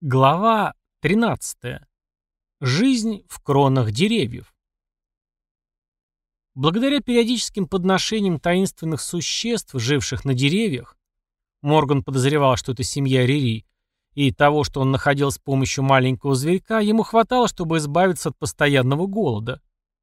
Глава 13. Жизнь в кронах деревьев. Благодаря периодическим подношениям таинственных существ, живших на деревьях, Морган подозревал, что это семья Рири, и того, что он находил с помощью маленького зверька, ему хватало, чтобы избавиться от постоянного голода.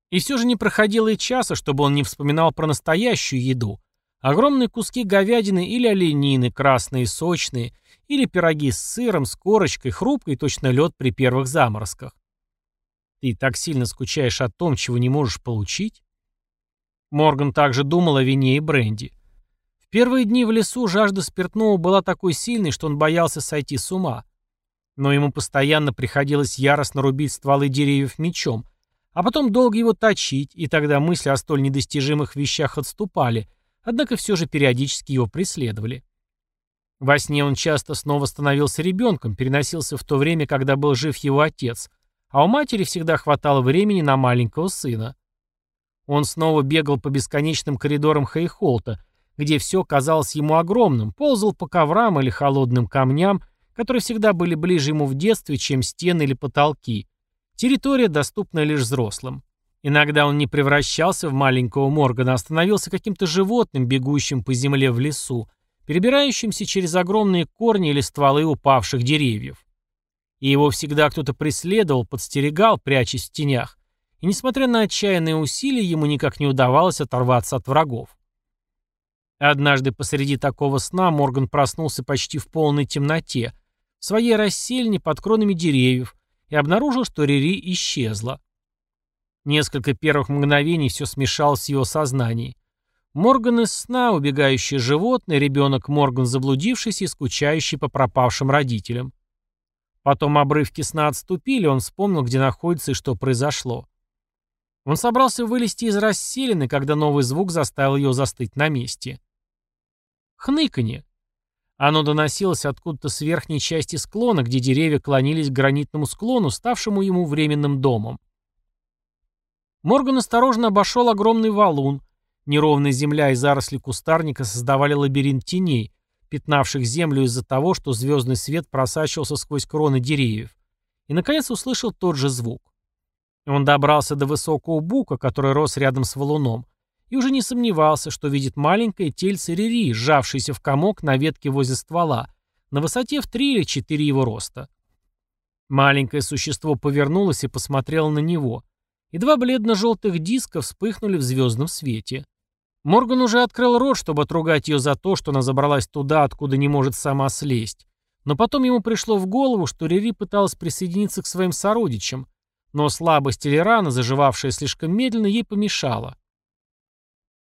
И все же не проходило и часа, чтобы он не вспоминал про настоящую еду. Огромные куски говядины или оленины, красные и сочные – или пироги с сыром, с корочкой, хрупкой, точно лед при первых заморозках. Ты так сильно скучаешь о том, чего не можешь получить? Морган также думал о вине и бренди. В первые дни в лесу жажда спиртного была такой сильной, что он боялся сойти с ума. Но ему постоянно приходилось яростно рубить стволы деревьев мечом, а потом долго его точить, и тогда мысли о столь недостижимых вещах отступали, однако все же периодически его преследовали. Во сне он часто снова становился ребенком, переносился в то время, когда был жив его отец, а у матери всегда хватало времени на маленького сына. Он снова бегал по бесконечным коридорам Хейхолта, где все казалось ему огромным, ползал по коврам или холодным камням, которые всегда были ближе ему в детстве, чем стены или потолки. Территория, доступная лишь взрослым. Иногда он не превращался в маленького Моргана, а становился каким-то животным, бегущим по земле в лесу, перебирающимся через огромные корни или стволы упавших деревьев. И его всегда кто-то преследовал, подстерегал, прячась в тенях, и, несмотря на отчаянные усилия, ему никак не удавалось оторваться от врагов. Однажды посреди такого сна Морган проснулся почти в полной темноте, в своей рассельне под кронами деревьев, и обнаружил, что Рири исчезла. Несколько первых мгновений все смешалось в его сознании. Морган из сна, убегающее животное, ребенок Морган заблудившийся и скучающий по пропавшим родителям. Потом обрывки сна отступили, он вспомнил, где находится и что произошло. Он собрался вылезти из расселины, когда новый звук заставил ее застыть на месте. Хныканье. Оно доносилось откуда-то с верхней части склона, где деревья клонились к гранитному склону, ставшему ему временным домом. Морган осторожно обошел огромный валун, Неровная земля и заросли кустарника создавали лабиринт теней, пятнавших землю из-за того, что звездный свет просачивался сквозь кроны деревьев. И, наконец, услышал тот же звук. Он добрался до высокого бука, который рос рядом с валуном, и уже не сомневался, что видит маленькое тельце Рири, сжавшееся в комок на ветке возле ствола, на высоте в три или четыре его роста. Маленькое существо повернулось и посмотрело на него, и два бледно-желтых диска вспыхнули в звездном свете. Морган уже открыл рот, чтобы отругать ее за то, что она забралась туда, откуда не может сама слезть. Но потом ему пришло в голову, что Рири пыталась присоединиться к своим сородичам, но слабость или рана, заживавшая слишком медленно, ей помешала.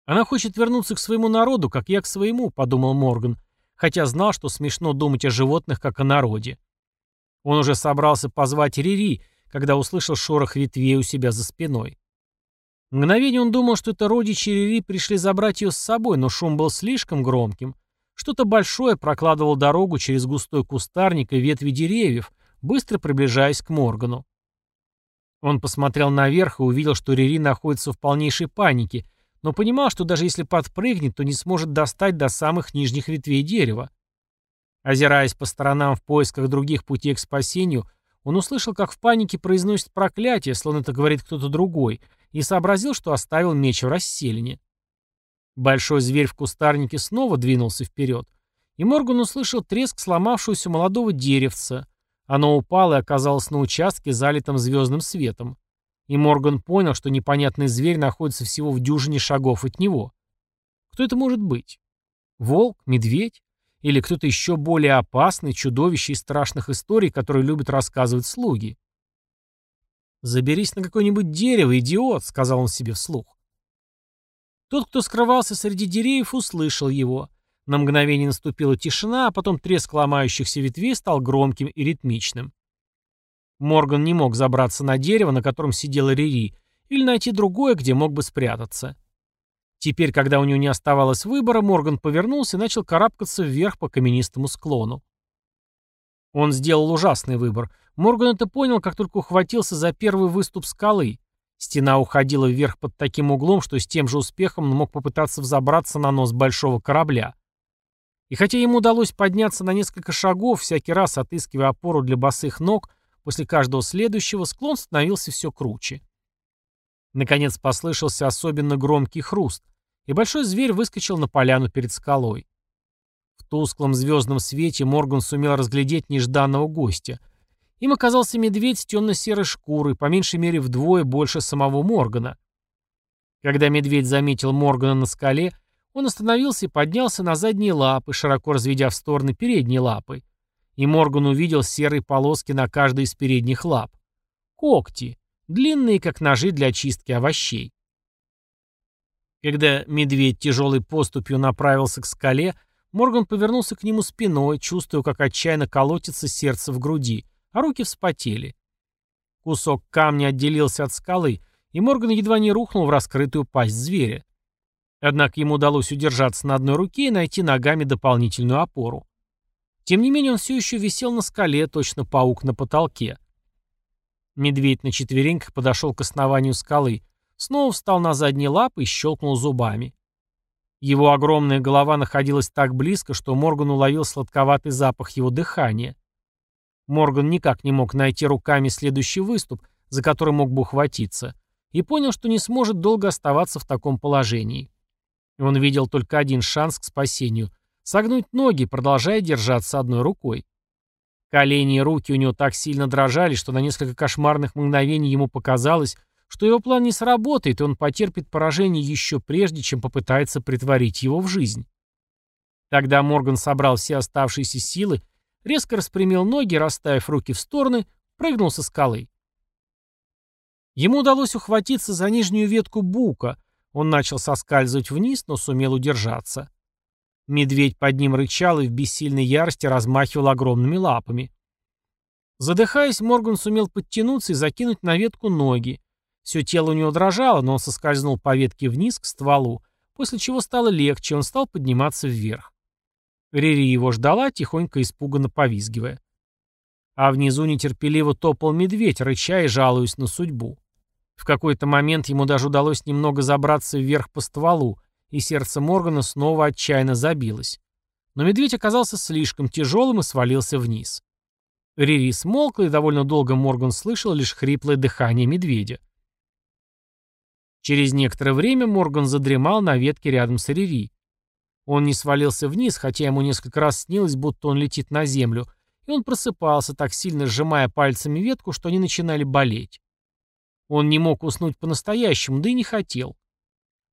«Она хочет вернуться к своему народу, как я к своему», — подумал Морган, хотя знал, что смешно думать о животных, как о народе. Он уже собрался позвать Рири, когда услышал шорох ветвей у себя за спиной. Мгновение он думал, что это родичи Рири пришли забрать ее с собой, но шум был слишком громким. Что-то большое прокладывало дорогу через густой кустарник и ветви деревьев, быстро приближаясь к Моргану. Он посмотрел наверх и увидел, что Рири находится в полнейшей панике, но понимал, что даже если подпрыгнет, то не сможет достать до самых нижних ветвей дерева. Озираясь по сторонам в поисках других путей к спасению, он услышал, как в панике произносит проклятие, словно это говорит кто-то другой, и сообразил, что оставил меч в расселине. Большой зверь в кустарнике снова двинулся вперед, и Морган услышал треск сломавшегося молодого деревца. Оно упало и оказалось на участке, залитом звездным светом. И Морган понял, что непонятный зверь находится всего в дюжине шагов от него. Кто это может быть? Волк? Медведь? Или кто-то еще более опасный, чудовище из страшных историй, которые любят рассказывать слуги? «Заберись на какое-нибудь дерево, идиот», — сказал он себе вслух. Тот, кто скрывался среди деревьев, услышал его. На мгновение наступила тишина, а потом треск ломающихся ветвей стал громким и ритмичным. Морган не мог забраться на дерево, на котором сидела Рири, или найти другое, где мог бы спрятаться. Теперь, когда у него не оставалось выбора, Морган повернулся и начал карабкаться вверх по каменистому склону. Он сделал ужасный выбор. Морган это понял, как только ухватился за первый выступ скалы. Стена уходила вверх под таким углом, что с тем же успехом он мог попытаться взобраться на нос большого корабля. И хотя ему удалось подняться на несколько шагов, всякий раз отыскивая опору для босых ног, после каждого следующего склон становился все круче. Наконец послышался особенно громкий хруст, и большой зверь выскочил на поляну перед скалой. В тусклом звездном свете Морган сумел разглядеть нежданного гостя. Им оказался медведь с темно-серой шкурой, по меньшей мере вдвое больше самого Моргана. Когда медведь заметил Моргана на скале, он остановился и поднялся на задние лапы, широко разведя в стороны передние лапы. И Морган увидел серые полоски на каждой из передних лап. Когти, длинные, как ножи для чистки овощей. Когда медведь тяжелой поступью направился к скале, Морган повернулся к нему спиной, чувствуя, как отчаянно колотится сердце в груди, а руки вспотели. Кусок камня отделился от скалы, и Морган едва не рухнул в раскрытую пасть зверя. Однако ему удалось удержаться на одной руке и найти ногами дополнительную опору. Тем не менее он все еще висел на скале, точно паук на потолке. Медведь на четвереньках подошел к основанию скалы, снова встал на задние лапы и щелкнул зубами. Его огромная голова находилась так близко, что Морган уловил сладковатый запах его дыхания. Морган никак не мог найти руками следующий выступ, за который мог бы ухватиться, и понял, что не сможет долго оставаться в таком положении. Он видел только один шанс к спасению — согнуть ноги, продолжая держаться одной рукой. Колени и руки у него так сильно дрожали, что на несколько кошмарных мгновений ему показалось, что его план не сработает, и он потерпит поражение еще прежде, чем попытается притворить его в жизнь. Тогда Морган собрал все оставшиеся силы, резко распрямил ноги, расставив руки в стороны, прыгнул со скалы. Ему удалось ухватиться за нижнюю ветку бука, он начал соскальзывать вниз, но сумел удержаться. Медведь под ним рычал и в бессильной ярости размахивал огромными лапами. Задыхаясь, Морган сумел подтянуться и закинуть на ветку ноги. Все тело у него дрожало, но он соскользнул по ветке вниз к стволу, после чего стало легче, он стал подниматься вверх. Рири его ждала, тихонько испуганно повизгивая. А внизу нетерпеливо топал медведь, рыча и жалуясь на судьбу. В какой-то момент ему даже удалось немного забраться вверх по стволу, и сердце Моргана снова отчаянно забилось. Но медведь оказался слишком тяжелым и свалился вниз. Рири смолкла, и довольно долго Морган слышал лишь хриплое дыхание медведя. Через некоторое время Морган задремал на ветке рядом с Рири. Он не свалился вниз, хотя ему несколько раз снилось, будто он летит на землю, и он просыпался, так сильно сжимая пальцами ветку, что они начинали болеть. Он не мог уснуть по-настоящему, да и не хотел.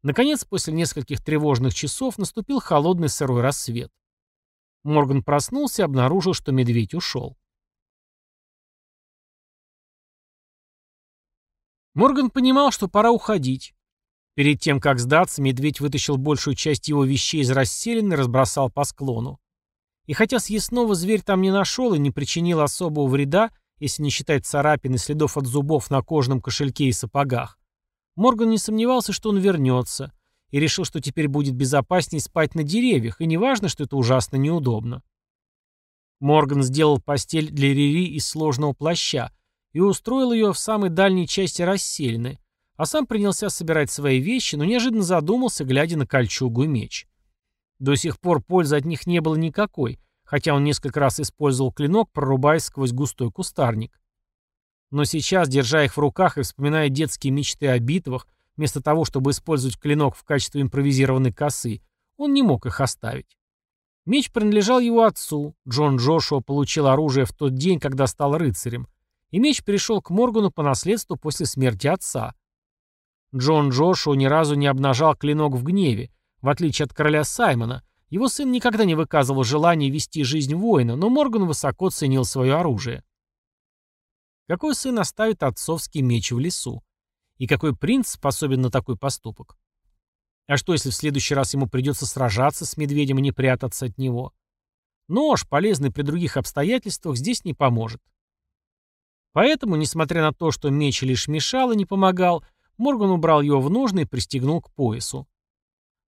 Наконец, после нескольких тревожных часов наступил холодный сырой рассвет. Морган проснулся и обнаружил, что медведь ушел. Морган понимал, что пора уходить. Перед тем, как сдаться, медведь вытащил большую часть его вещей из расселины и разбросал по склону. И хотя съестного зверь там не нашел и не причинил особого вреда, если не считать царапин и следов от зубов на кожаном кошельке и сапогах. Морган не сомневался, что он вернется, и решил, что теперь будет безопаснее спать на деревьях, и неважно, что это ужасно неудобно. Морган сделал постель для Рири из сложного плаща и устроил ее в самой дальней части расселены, а сам принялся собирать свои вещи, но неожиданно задумался, глядя на кольчугу и меч. До сих пор пользы от них не было никакой, хотя он несколько раз использовал клинок, прорубаясь сквозь густой кустарник. Но сейчас, держа их в руках и вспоминая детские мечты о битвах, вместо того, чтобы использовать клинок в качестве импровизированной косы, он не мог их оставить. Меч принадлежал его отцу. Джон Джошуа получил оружие в тот день, когда стал рыцарем. И меч перешел к Моргану по наследству после смерти отца. Джон Джошуа ни разу не обнажал клинок в гневе, в отличие от короля Саймона, его сын никогда не выказывал желания вести жизнь воина, но Морган высоко ценил свое оружие. Какой сын оставит отцовский меч в лесу? И какой принц способен на такой поступок? А что, если в следующий раз ему придется сражаться с медведем и не прятаться от него? Нож, полезный при других обстоятельствах, здесь не поможет. Поэтому, несмотря на то, что меч лишь мешал и не помогал, Морган убрал его в ножны и пристегнул к поясу.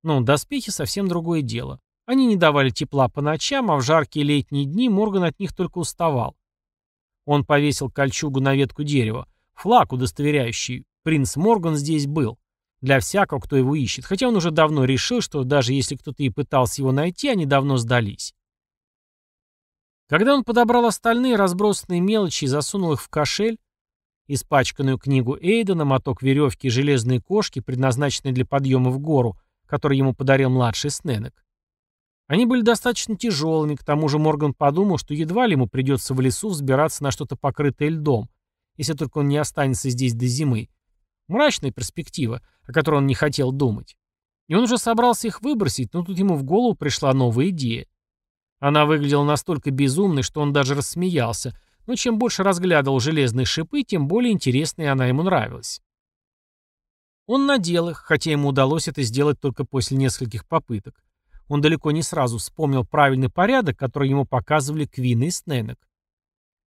Но доспехи совсем другое дело. Они не давали тепла по ночам, а в жаркие летние дни Морган от них только уставал. Он повесил кольчугу на ветку дерева. Флаг, удостоверяющий, принц Морган здесь был. Для всякого, кто его ищет, хотя он уже давно решил, что даже если кто-то и пытался его найти, они давно сдались. Когда он подобрал остальные разбросанные мелочи и засунул их в кошель, испачканную книгу Эйдена, моток веревки и железные кошки, предназначенные для подъема в гору, который ему подарил младший Сненек. Они были достаточно тяжелыми, к тому же Морган подумал, что едва ли ему придется в лесу взбираться на что-то покрытое льдом, если только он не останется здесь до зимы. Мрачная перспектива, о которой он не хотел думать. И он уже собрался их выбросить, но тут ему в голову пришла новая идея. Она выглядела настолько безумной, что он даже рассмеялся, но чем больше разглядывал железные шипы, тем более интересной она ему нравилась. Он надел их, хотя ему удалось это сделать только после нескольких попыток. Он далеко не сразу вспомнил правильный порядок, который ему показывали Квин и Сненек.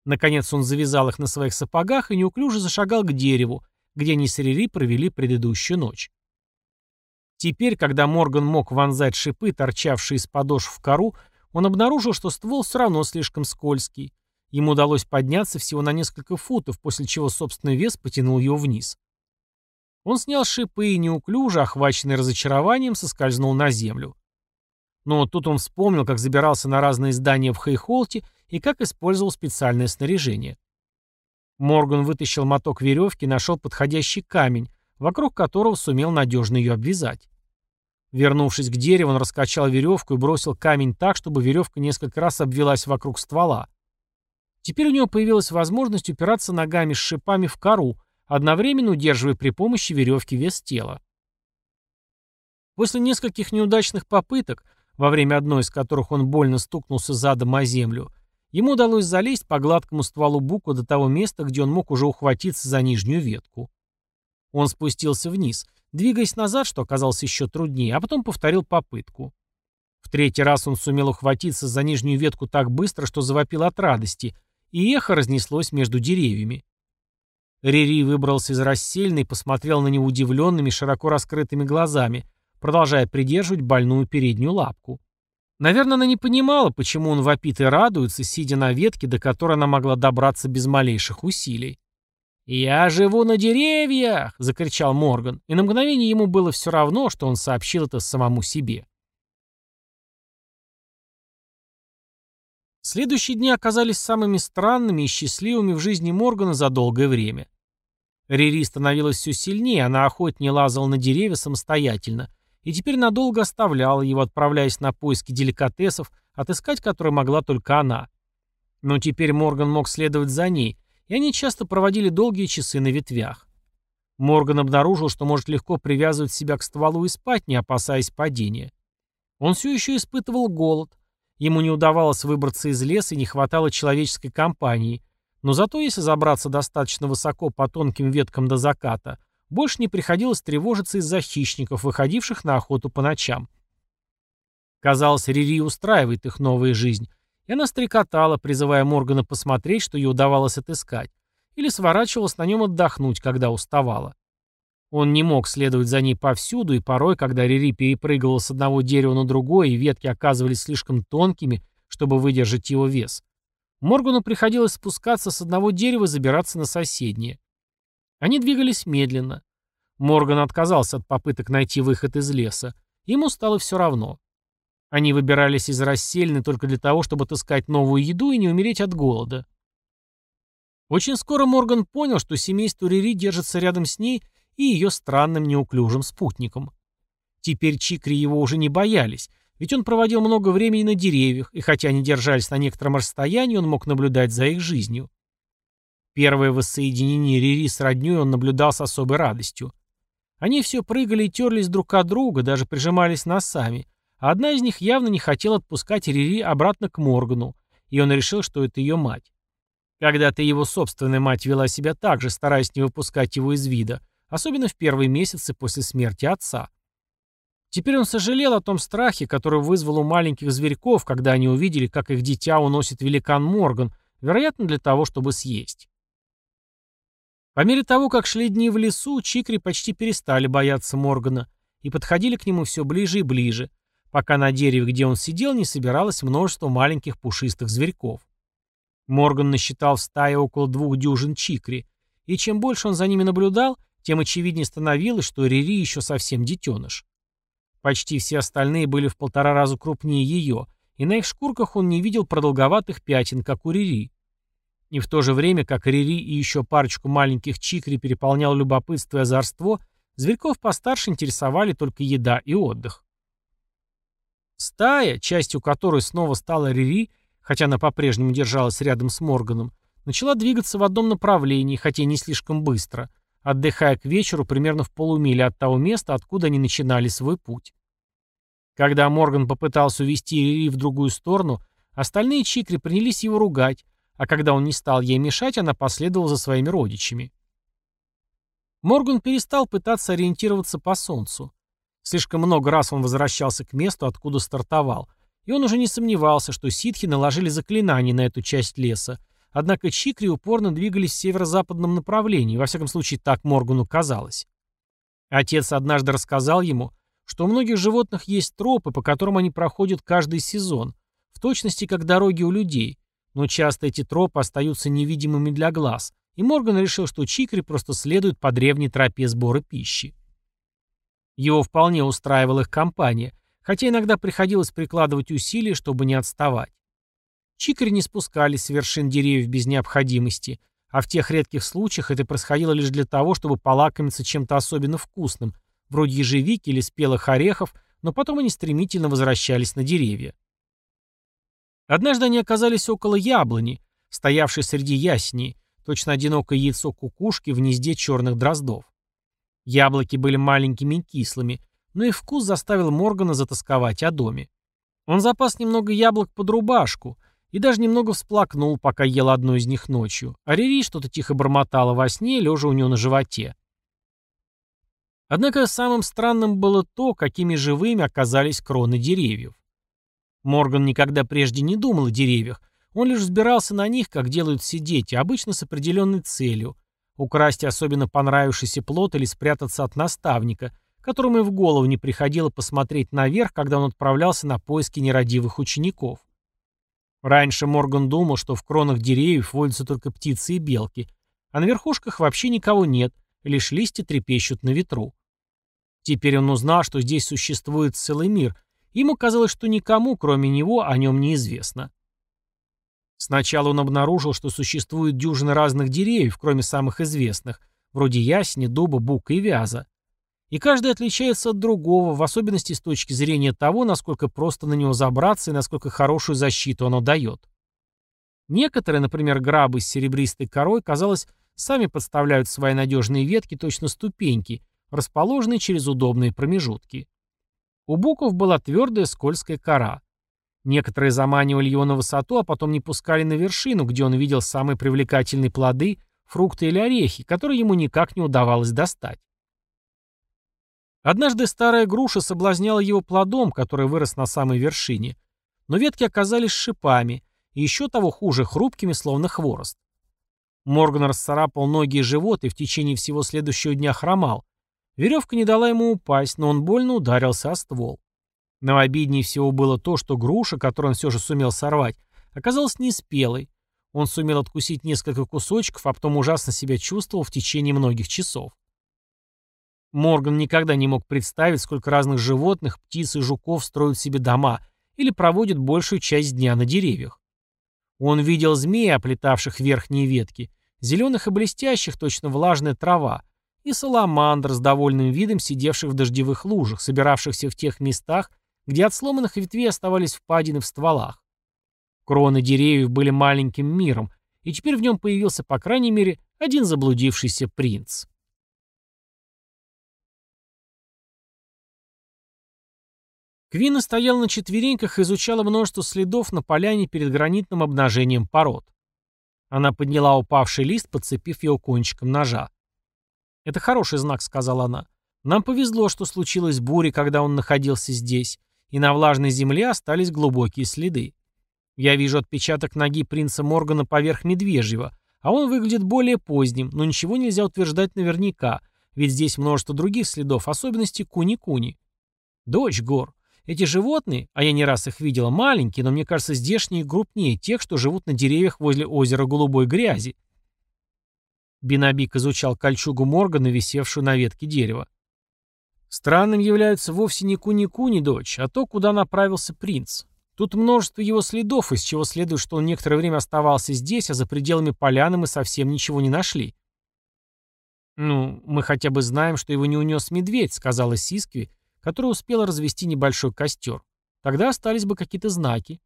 Наконец он завязал их на своих сапогах и неуклюже зашагал к дереву, где они с Рири провели предыдущую ночь. Теперь, когда Морган мог вонзать шипы, торчавшие из подошв в кору, он обнаружил, что ствол все равно слишком скользкий. Ему удалось подняться всего на несколько футов, после чего собственный вес потянул его вниз. Он снял шипы и неуклюже, охваченный разочарованием, соскользнул на землю. Но тут он вспомнил, как забирался на разные здания в Хейхолте и как использовал специальное снаряжение. Морган вытащил моток веревки и нашел подходящий камень, вокруг которого сумел надежно ее обвязать. Вернувшись к дереву, он раскачал веревку и бросил камень так, чтобы веревка несколько раз обвелась вокруг ствола. Теперь у него появилась возможность упираться ногами с шипами в кору, одновременно удерживая при помощи веревки вес тела. После нескольких неудачных попыток, во время одной из которых он больно стукнулся задом о землю, ему удалось залезть по гладкому стволу бука до того места, где он мог уже ухватиться за нижнюю ветку. Он спустился вниз, двигаясь назад, что оказалось еще труднее, а потом повторил попытку. В третий раз он сумел ухватиться за нижнюю ветку так быстро, что завопил от радости, и эхо разнеслось между деревьями. Рири выбрался из рассельной и посмотрел на него удивленными, широко раскрытыми глазами, продолжая придерживать больную переднюю лапку. Наверное, она не понимала, почему он вопит и радуется, сидя на ветке, до которой она могла добраться без малейших усилий. «Я живу на деревьях!» — закричал Морган, и на мгновение ему было все равно, что он сообщил это самому себе. Следующие дни оказались самыми странными и счастливыми в жизни Моргана за долгое время. Рири становилась все сильнее, она охотнее лазала на деревья самостоятельно, и теперь надолго оставляла его, отправляясь на поиски деликатесов, отыскать которые могла только она. Но теперь Морган мог следовать за ней, и они часто проводили долгие часы на ветвях. Морган обнаружил, что может легко привязывать себя к стволу и спать, не опасаясь падения. Он все еще испытывал голод, Ему не удавалось выбраться из леса и не хватало человеческой компании. Но зато, если забраться достаточно высоко по тонким веткам до заката, больше не приходилось тревожиться из-за хищников, выходивших на охоту по ночам. Казалось, Рири устраивает их новая жизнь, и она стрекотала, призывая Моргана посмотреть, что ей удавалось отыскать, или сворачивалась на нем отдохнуть, когда уставала. Он не мог следовать за ней повсюду, и порой, когда Рири перепрыгивал с одного дерева на другое, и ветки оказывались слишком тонкими, чтобы выдержать его вес, Моргану приходилось спускаться с одного дерева и забираться на соседнее. Они двигались медленно. Морган отказался от попыток найти выход из леса. Ему стало все равно. Они выбирались из расселины только для того, чтобы отыскать новую еду и не умереть от голода. Очень скоро Морган понял, что семейство Рири держится рядом с ней и ее странным неуклюжим спутником. Теперь чикри его уже не боялись, ведь он проводил много времени на деревьях, и хотя они держались на некотором расстоянии, он мог наблюдать за их жизнью. Первое воссоединение Рири с роднёй он наблюдал с особой радостью. Они все прыгали и терлись друг от друга, даже прижимались носами, а одна из них явно не хотела отпускать Рири обратно к Моргану, и он решил, что это ее мать. Когда-то его собственная мать вела себя так же, стараясь не выпускать его из вида, особенно в первые месяцы после смерти отца. Теперь он сожалел о том страхе, который вызвал у маленьких зверьков, когда они увидели, как их дитя уносит великан Морган, вероятно, для того, чтобы съесть. По мере того, как шли дни в лесу, чикри почти перестали бояться Моргана и подходили к нему все ближе и ближе, пока на дереве, где он сидел, не собиралось множество маленьких пушистых зверьков. Морган насчитал в стае около двух дюжин чикри, и чем больше он за ними наблюдал, тем очевиднее становилось, что Рири еще совсем детеныш. Почти все остальные были в полтора раза крупнее ее, и на их шкурках он не видел продолговатых пятен, как у Рири. И в то же время, как Рири и еще парочку маленьких чикри переполнял любопытство и озорство, зверьков постарше интересовали только еда и отдых. Стая, частью которой снова стала Рири, хотя она по-прежнему держалась рядом с Морганом, начала двигаться в одном направлении, хотя и не слишком быстро, отдыхая к вечеру примерно в полумиле от того места, откуда они начинали свой путь. Когда Морган попытался увести Рири в другую сторону, остальные чикри принялись его ругать, а когда он не стал ей мешать, она последовала за своими родичами. Морган перестал пытаться ориентироваться по солнцу. Слишком много раз он возвращался к месту, откуда стартовал, и он уже не сомневался, что ситхи наложили заклинание на эту часть леса, однако чикри упорно двигались в северо-западном направлении, во всяком случае так Моргану казалось. Отец однажды рассказал ему, что у многих животных есть тропы, по которым они проходят каждый сезон, в точности как дороги у людей, но часто эти тропы остаются невидимыми для глаз, и Морган решил, что Чикри просто следует по древней тропе сбора пищи. Его вполне устраивала их компания, хотя иногда приходилось прикладывать усилия, чтобы не отставать. Чикри не спускались с вершин деревьев без необходимости, а в тех редких случаях это происходило лишь для того, чтобы полакомиться чем-то особенно вкусным, вроде ежевики или спелых орехов, но потом они стремительно возвращались на деревья. Однажды они оказались около яблони, стоявшей среди ясней, точно одинокое яйцо кукушки в гнезде черных дроздов. Яблоки были маленькими и кислыми, но и вкус заставил Моргана затасковать о доме. Он запас немного яблок под рубашку и даже немного всплакнул, пока ел одну из них ночью, а Рири что-то тихо бормотала во сне, лежа у него на животе. Однако самым странным было то, какими живыми оказались кроны деревьев. Морган никогда прежде не думал о деревьях. Он лишь взбирался на них, как делают все дети, обычно с определенной целью – украсть особенно понравившийся плод или спрятаться от наставника, которому и в голову не приходило посмотреть наверх, когда он отправлялся на поиски нерадивых учеников. Раньше Морган думал, что в кронах деревьев водятся только птицы и белки, а на верхушках вообще никого нет, лишь листья трепещут на ветру. Теперь он узнал, что здесь существует целый мир – Ему казалось, что никому, кроме него, о нем неизвестно. Сначала он обнаружил, что существует дюжины разных деревьев, кроме самых известных, вроде ясени, дуба, бука и вяза. И каждый отличается от другого, в особенности с точки зрения того, насколько просто на него забраться и насколько хорошую защиту оно дает. Некоторые, например, грабы с серебристой корой, казалось, сами подставляют свои надежные ветки точно ступеньки, расположенные через удобные промежутки. У буков была твердая скользкая кора. Некоторые заманивали его на высоту, а потом не пускали на вершину, где он видел самые привлекательные плоды, фрукты или орехи, которые ему никак не удавалось достать. Однажды старая груша соблазняла его плодом, который вырос на самой вершине, но ветки оказались шипами, и еще того хуже, хрупкими, словно хворост. Морган расцарапал ноги и живот и в течение всего следующего дня хромал, Веревка не дала ему упасть, но он больно ударился о ствол. Но обиднее всего было то, что груша, которую он все же сумел сорвать, оказалась неспелой. Он сумел откусить несколько кусочков, а потом ужасно себя чувствовал в течение многих часов. Морган никогда не мог представить, сколько разных животных, птиц и жуков строят себе дома или проводят большую часть дня на деревьях. Он видел змей, оплетавших верхние ветки, зеленых и блестящих, точно влажная трава, и саламандр с довольным видом сидевших в дождевых лужах, собиравшихся в тех местах, где от сломанных ветвей оставались впадины в стволах. Кроны деревьев были маленьким миром, и теперь в нем появился, по крайней мере, один заблудившийся принц. Квина стояла на четвереньках и изучала множество следов на поляне перед гранитным обнажением пород. Она подняла упавший лист, подцепив его кончиком ножа. «Это хороший знак», — сказала она. «Нам повезло, что случилась буря, когда он находился здесь, и на влажной земле остались глубокие следы. Я вижу отпечаток ноги принца Моргана поверх медвежьего, а он выглядит более поздним, но ничего нельзя утверждать наверняка, ведь здесь множество других следов, особенности куни-куни. Дочь гор. Эти животные, а я не раз их видела, маленькие, но мне кажется здешние крупнее тех, что живут на деревьях возле озера голубой грязи. Бинабик изучал кольчугу Моргана, висевшую на ветке дерева. Странным является вовсе не куни-куни, дочь, а то, куда направился принц. Тут множество его следов, из чего следует, что он некоторое время оставался здесь, а за пределами поляны мы совсем ничего не нашли. «Ну, мы хотя бы знаем, что его не унес медведь», — сказала Сискви, которая успела развести небольшой костер. «Тогда остались бы какие-то знаки».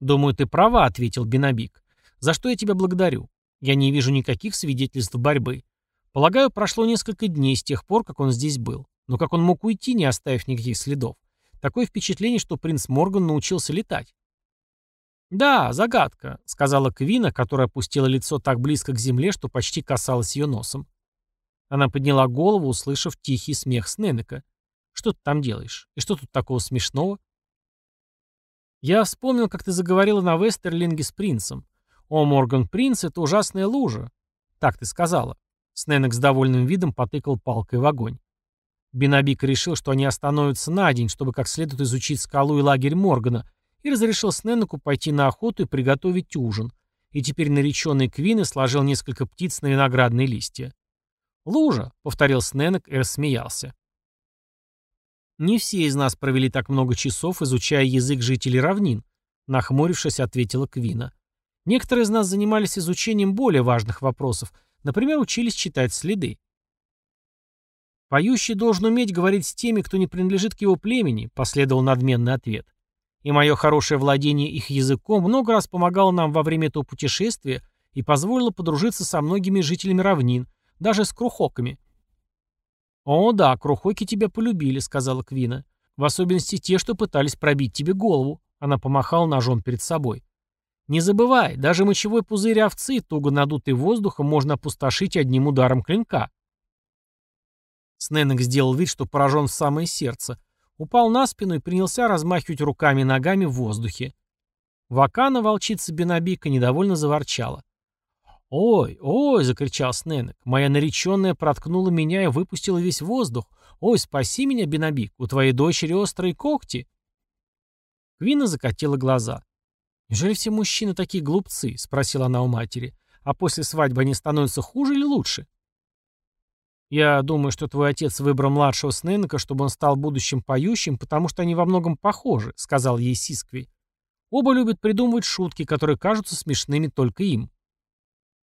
«Думаю, ты права», — ответил Бенабик. «За что я тебя благодарю? Я не вижу никаких свидетельств борьбы. Полагаю, прошло несколько дней с тех пор, как он здесь был. Но как он мог уйти, не оставив никаких следов? Такое впечатление, что принц Морган научился летать. «Да, загадка», — сказала Квина, которая опустила лицо так близко к земле, что почти касалась ее носом. Она подняла голову, услышав тихий смех Сненека. «Что ты там делаешь? И что тут такого смешного?» «Я вспомнил, как ты заговорила на Вестерлинге с принцем. О, Морган, принц — это ужасная лужа. Так ты сказала». Сненек с довольным видом потыкал палкой в огонь. Бенабик решил, что они остановятся на день, чтобы как следует изучить скалу и лагерь Моргана, и разрешил Сненеку пойти на охоту и приготовить ужин. И теперь нареченный Квины сложил несколько птиц на виноградные листья. «Лужа», — повторил Сненек и рассмеялся. «Не все из нас провели так много часов, изучая язык жителей равнин», — нахмурившись, ответила Квина. «Некоторые из нас занимались изучением более важных вопросов, например, учились читать следы. «Поющий должен уметь говорить с теми, кто не принадлежит к его племени», — последовал надменный ответ. «И мое хорошее владение их языком много раз помогало нам во время этого путешествия и позволило подружиться со многими жителями равнин, даже с крухоками». «О, да, крухоки тебя полюбили», — сказала Квина. «В особенности те, что пытались пробить тебе голову». Она помахала ножом перед собой. «Не забывай, даже мочевой пузырь овцы, туго надутый воздухом, можно опустошить одним ударом клинка». Сненнек сделал вид, что поражен в самое сердце. Упал на спину и принялся размахивать руками и ногами в воздухе. Вакана, волчица Бенабика, недовольно заворчала. «Ой, ой!» — закричал Сненнек. «Моя нареченная проткнула меня и выпустила весь воздух. Ой, спаси меня, Бенабик, у твоей дочери острые когти!» Квина закатила глаза. «Неужели все мужчины такие глупцы?» — спросила она у матери. «А после свадьбы они становятся хуже или лучше?» Я думаю, что твой отец выбрал младшего Сненека, чтобы он стал будущим поющим, потому что они во многом похожи», — сказал ей Сискви. «Оба любят придумывать шутки, которые кажутся смешными только им».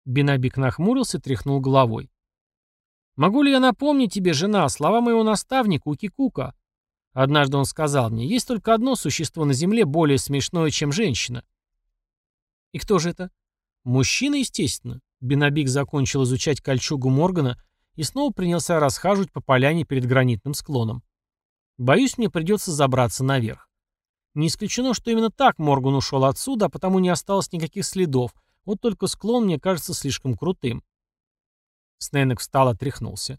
Бенабик нахмурился тряхнул головой. «Могу ли я напомнить тебе, жена, слова моего наставника Укикука? Однажды он сказал мне, есть только одно существо на земле более смешное, чем женщина». «И кто же это?» «Мужчина, естественно». Бенабик закончил изучать кольчугу Моргана и снова принялся расхаживать по поляне перед гранитным склоном. Боюсь, мне придется забраться наверх. Не исключено, что именно так Морган ушел отсюда, а потому не осталось никаких следов, вот только склон мне кажется слишком крутым. Снейнек встал отряхнулся.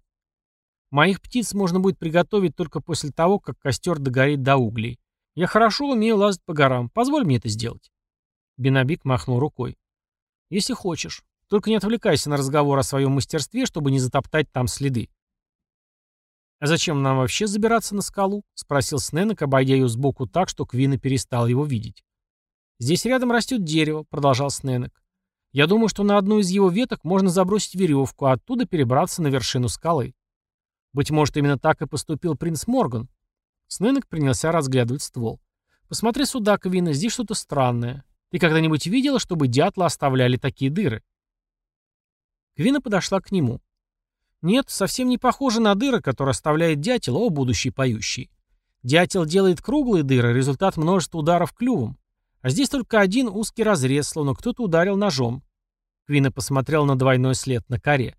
Моих птиц можно будет приготовить только после того, как костер догорит до углей. Я хорошо умею лазать по горам. Позволь мне это сделать. Бенабик махнул рукой. Если хочешь. Только не отвлекайся на разговор о своем мастерстве, чтобы не затоптать там следы. «А зачем нам вообще забираться на скалу?» — спросил Сненок, обойдя ее сбоку так, что Квина перестал его видеть. «Здесь рядом растет дерево», — продолжал Сненок. «Я думаю, что на одну из его веток можно забросить веревку, а оттуда перебраться на вершину скалы. Быть может, именно так и поступил принц Морган». Сненок принялся разглядывать ствол. «Посмотри сюда, Квина, здесь что-то странное. Ты когда-нибудь видела, чтобы дятлы оставляли такие дыры?» Квина подошла к нему. Нет, совсем не похоже на дыры, которые оставляет дятел, о, будущий поющий. Дятел делает круглые дыры, результат множества ударов клювом. А здесь только один узкий разрез, словно кто-то ударил ножом. Квина посмотрел на двойной след на коре.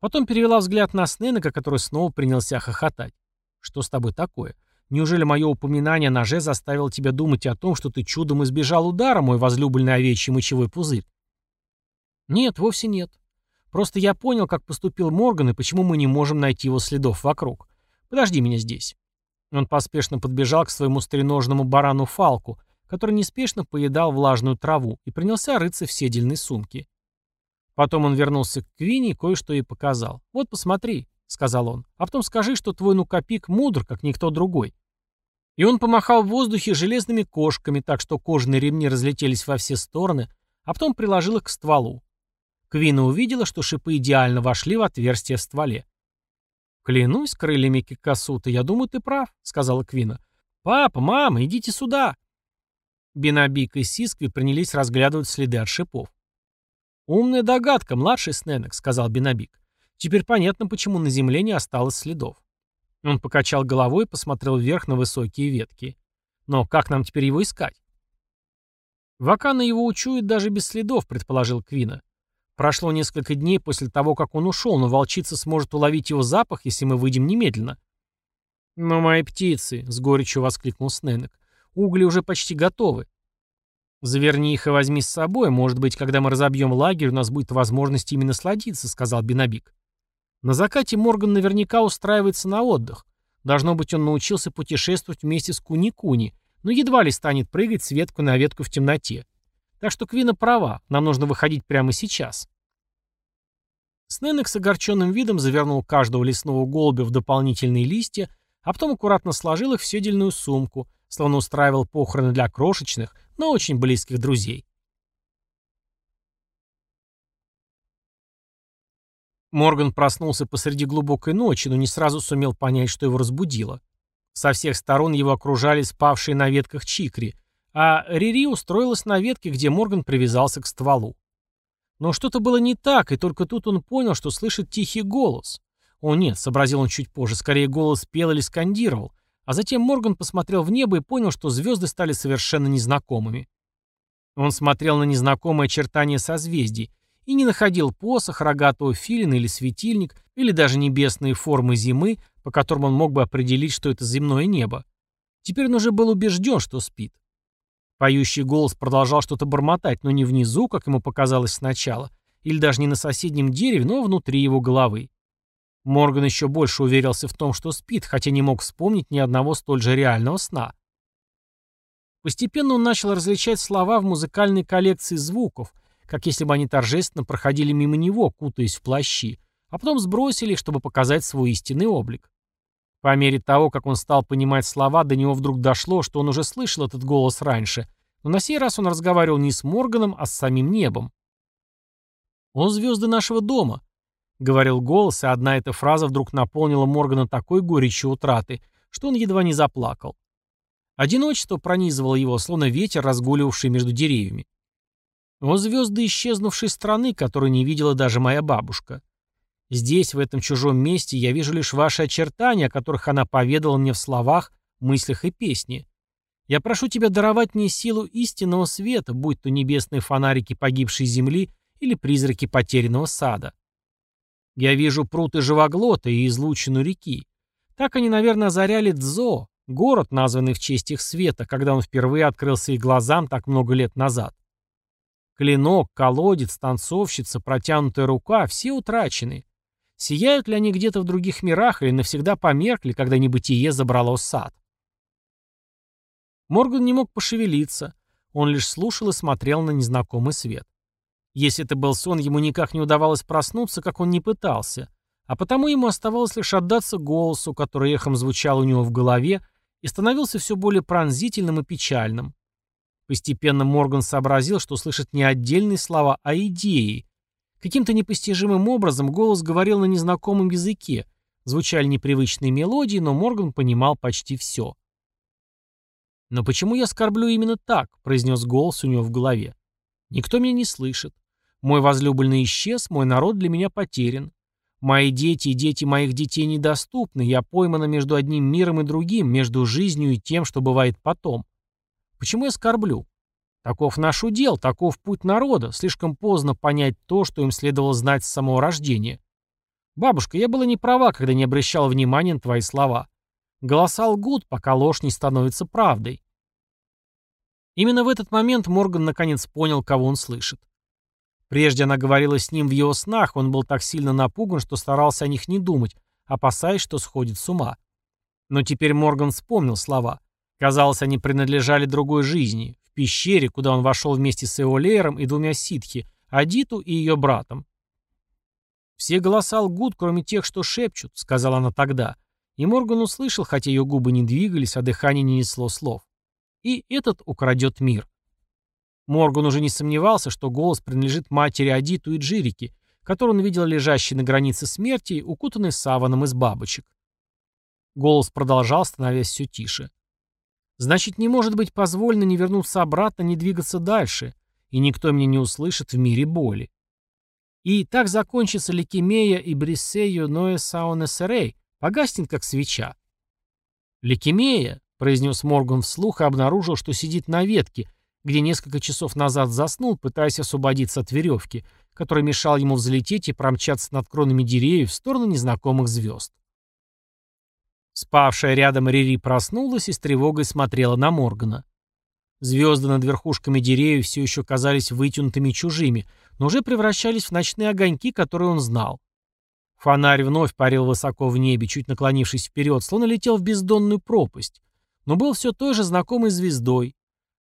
Потом перевела взгляд на Сненека, который снова принялся хохотать. «Что с тобой такое? Неужели мое упоминание о ноже заставило тебя думать о том, что ты чудом избежал удара, мой возлюбленный овечий мочевой пузырь?» «Нет, вовсе нет. Просто я понял, как поступил Морган и почему мы не можем найти его следов вокруг. Подожди меня здесь». Он поспешно подбежал к своему стреножному барану Фалку, который неспешно поедал влажную траву, и принялся рыться в седельной сумке. Потом он вернулся к Квине и кое-что ей показал. «Вот посмотри», — сказал он, — «а потом скажи, что твой Нукапик мудр, как никто другой». И он помахал в воздухе железными кошками, так что кожаные ремни разлетелись во все стороны, а потом приложил их к стволу. Квина увидела, что шипы идеально вошли в отверстие в стволе. «Клянусь крыльями Кикасута, я думаю, ты прав», — сказала Квина. «Папа, мама, идите сюда!» Бенабик и Сискви принялись разглядывать следы от шипов. «Умная догадка, младший Сненек», — сказал Бенабик. «Теперь понятно, почему на земле не осталось следов». Он покачал головой и посмотрел вверх на высокие ветки. «Но как нам теперь его искать?» «Вакана его учует даже без следов», — предположил Квина. Прошло несколько дней после того, как он ушел, но волчица сможет уловить его запах, если мы выйдем немедленно. «Но мои птицы!» — с горечью воскликнул Сненек. «Угли уже почти готовы». «Заверни их и возьми с собой. Может быть, когда мы разобьем лагерь, у нас будет возможность ими насладиться», — сказал Бенабик. «На закате Морган наверняка устраивается на отдых. Должно быть, он научился путешествовать вместе с Куни-Куни, но едва ли станет прыгать с ветку на ветку в темноте. Так что Квина права, нам нужно выходить прямо сейчас. Сненек с огорченным видом завернул каждого лесного голубя в дополнительные листья, а потом аккуратно сложил их в седельную сумку, словно устраивал похороны для крошечных, но очень близких друзей. Морган проснулся посреди глубокой ночи, но не сразу сумел понять, что его разбудило. Со всех сторон его окружали спавшие на ветках чикри, а Рири устроилась на ветке, где Морган привязался к стволу. Но что-то было не так, и только тут он понял, что слышит тихий голос. О нет, сообразил он чуть позже, скорее голос пел или скандировал, а затем Морган посмотрел в небо и понял, что звезды стали совершенно незнакомыми. Он смотрел на незнакомые очертания созвездий и не находил посох, рогатого филина или светильник, или даже небесные формы зимы, по которым он мог бы определить, что это земное небо. Теперь он уже был убежден, что спит. Поющий голос продолжал что-то бормотать, но не внизу, как ему показалось сначала, или даже не на соседнем дереве, но внутри его головы. Морган еще больше уверился в том, что спит, хотя не мог вспомнить ни одного столь же реального сна. Постепенно он начал различать слова в музыкальной коллекции звуков, как если бы они торжественно проходили мимо него, кутаясь в плащи, а потом сбросили чтобы показать свой истинный облик. По мере того, как он стал понимать слова, до него вдруг дошло, что он уже слышал этот голос раньше, но на сей раз он разговаривал не с Морганом, а с самим небом. «Он звезды нашего дома», — говорил голос, и одна эта фраза вдруг наполнила Моргана такой горечью утраты, что он едва не заплакал. Одиночество пронизывало его, словно ветер, разгуливавший между деревьями. «Он звезды исчезнувшей страны, которую не видела даже моя бабушка. Здесь, в этом чужом месте, я вижу лишь ваши очертания, о которых она поведала мне в словах, мыслях и песне. Я прошу тебя даровать мне силу истинного света, будь то небесные фонарики погибшей земли или призраки потерянного сада. Я вижу пруд и живоглота и излучину реки. Так они, наверное, озаряли Дзо, город, названный в честь их света, когда он впервые открылся их глазам так много лет назад. Клинок, колодец, танцовщица, протянутая рука — все утрачены. Сияют ли они где-то в других мирах или навсегда померкли, когда небытие забрало сад? Морган не мог пошевелиться. Он лишь слушал и смотрел на незнакомый свет. Если это был сон, ему никак не удавалось проснуться, как он не пытался. А потому ему оставалось лишь отдаться голосу, который эхом звучал у него в голове и становился все более пронзительным и печальным. Постепенно Морган сообразил, что слышит не отдельные слова, а идеи, Каким-то непостижимым образом голос говорил на незнакомом языке, звучали непривычные мелодии, но Морган понимал почти все. «Но почему я скорблю именно так?» — произнес голос у него в голове. «Никто меня не слышит. Мой возлюбленный исчез, мой народ для меня потерян. Мои дети и дети моих детей недоступны, я поймана между одним миром и другим, между жизнью и тем, что бывает потом. Почему я скорблю? Таков наш удел, таков путь народа, слишком поздно понять то, что им следовало знать с самого рождения. Бабушка, я была не права, когда не обращала внимания на твои слова. Голоса лгут, пока ложь не становится правдой. Именно в этот момент Морган наконец понял, кого он слышит. Прежде она говорила с ним в его снах, он был так сильно напуган, что старался о них не думать, опасаясь, что сходит с ума. Но теперь Морган вспомнил слова. Казалось, они принадлежали другой жизни, пещере, куда он вошел вместе с Эолеером и двумя ситхи, Адиту и ее братом. «Все голоса лгут, кроме тех, что шепчут», — сказала она тогда. И Морган услышал, хотя ее губы не двигались, а дыхание не несло слов. «И этот украдет мир». Морган уже не сомневался, что голос принадлежит матери Адиту и Джирике, которую он видел лежащей на границе смерти, укутанной саваном из бабочек. Голос продолжал, становясь все тише. «Значит, не может быть позволено не вернуться обратно, не двигаться дальше, и никто меня не услышит в мире боли. И так закончится лейкемия и бриссею ноэ саунесерей, погаснет как свеча. «Лейкемия», — произнес Морган вслух и обнаружил, что сидит на ветке, где несколько часов назад заснул, пытаясь освободиться от веревки, которая мешала ему взлететь и промчаться над кронами деревьев в сторону незнакомых звезд. Спавшая рядом Рири проснулась и с тревогой смотрела на Моргана. Звезды над верхушками деревьев все еще казались вытянутыми чужими, но уже превращались в ночные огоньки, которые он знал. Фонарь вновь парил высоко в небе, чуть наклонившись вперед, словно летел в бездонную пропасть, но был все той же знакомой звездой,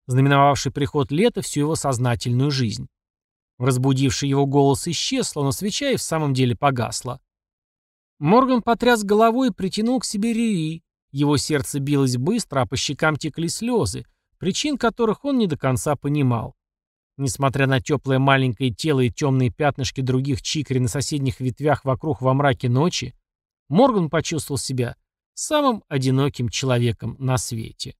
знаменовавший приход лета всю его сознательную жизнь. Разбудивший его голос исчез, но свеча и в самом деле погасла. Морган потряс головой и притянул к себе Рири. Его сердце билось быстро, а по щекам текли слезы, причин которых он не до конца понимал. Несмотря на теплое маленькое тело и темные пятнышки других чикри на соседних ветвях вокруг во мраке ночи, Морган почувствовал себя самым одиноким человеком на свете.